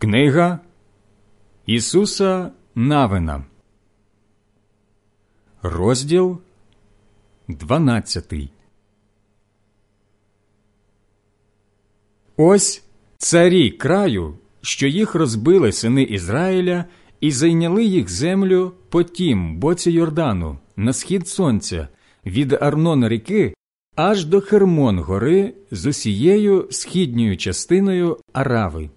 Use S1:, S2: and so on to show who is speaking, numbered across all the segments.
S1: Книга Ісуса Навина, розділ 12 Ось царі краю, що їх розбили сини Ізраїля, і зайняли їх землю по тім боці Йордану, на схід сонця, від Арнон ріки аж до Хермон гори з усією східньою частиною Арави.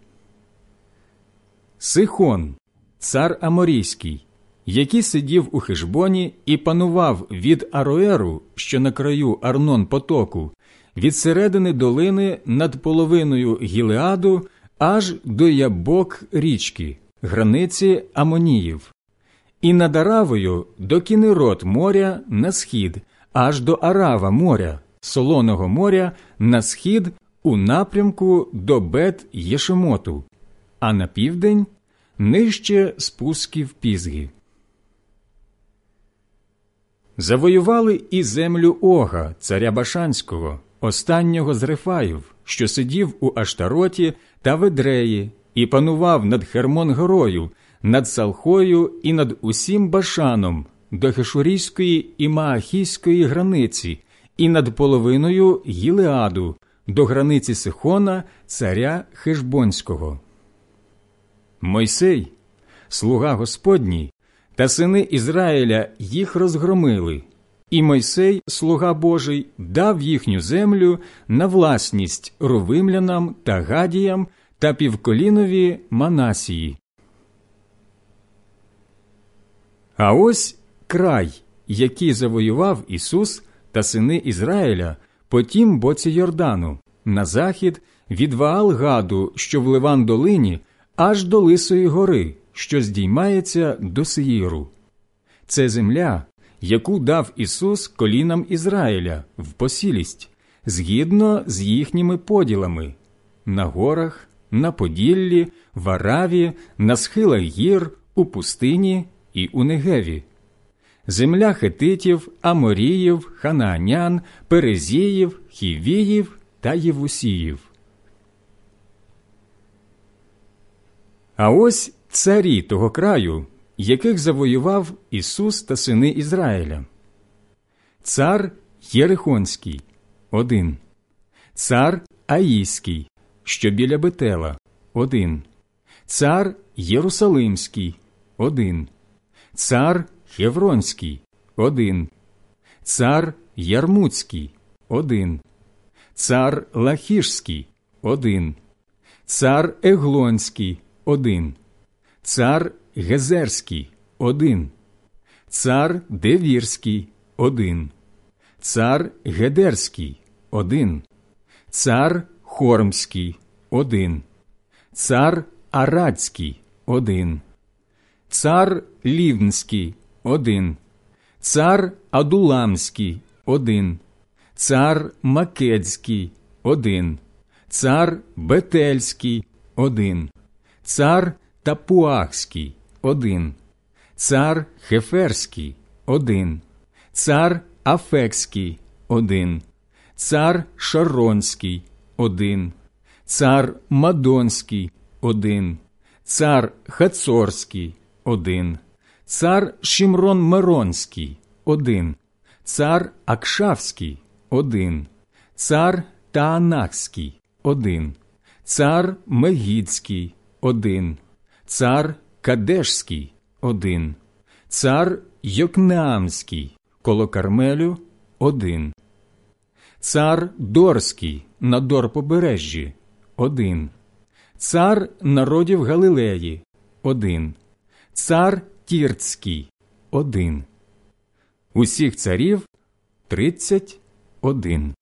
S1: Сихон, цар Аморійський, який сидів у Хижбоні і панував від Ароеру, що на краю Арнон потоку, від середини долини над половиною Гілеаду аж до ябок річки, границі Амоніїв, і над Аравою до кінерот моря на схід, аж до Арава моря, Солоного моря на схід у напрямку до Бет Єшемоту, а на південь нижче спусків Пізги. Завоювали і землю Ога, царя Башанського, останнього з Рефаїв, що сидів у Аштароті та Ведреї, і панував над Хермон горою, над Салхою і над усім Башаном до Хешурійської і Маахійської границі, і над половиною Гілеаду до границі Сихона, царя Хешбонського. Мойсей, слуга Господній, та сини Ізраїля їх розгромили, і Мойсей, слуга Божий, дав їхню землю на власність ровимлянам та гадіям та півколінові Манасії. А ось край, який завоював Ісус та сини Ізраїля по тім боці Йордану, на захід від Ваал-Гаду, що в Ливан долині, аж до Лисої гори, що здіймається до Сеїру. Це земля, яку дав Ісус колінам Ізраїля в посілість, згідно з їхніми поділами на горах, на Поділлі, в Араві, на схилах гір, у пустині і у Негеві. Земля хетитів, Аморіїв, Ханаанян, Перезіїв, Хівіїв та Євусіїв. А ось царі того краю, яких завоював Ісус та сини Ізраїля. Цар Єрихонський один, цар Аїський, що біля Бетела один, цар Єрусалимський один, цар Хевронський один, цар Ярмуцький один, цар Лахішський один, цар Еглонський один, цар Гезерський один, цар Девірський один, цар Гедерський один, цар Хормський один, цар Арадський один, цар Лівнський один, цар Адуламський один, цар Македський один, цар Бетельський один, цар Тапуахський один, цар Хеферський один, цар Афекський один, цар Шаронський один, цар Мадонський один, цар Хацорський один, цар Шимрон Миронський один, цар Акшавський один, цар Таанахський один, цар Мегідський один, цар Кадешський один, цар Йокнеамський коло Кармелю один, цар Дорський на Дорпобережжі один, цар народів Галилеї один, цар Тірцький один. Усіх царів тридцять один.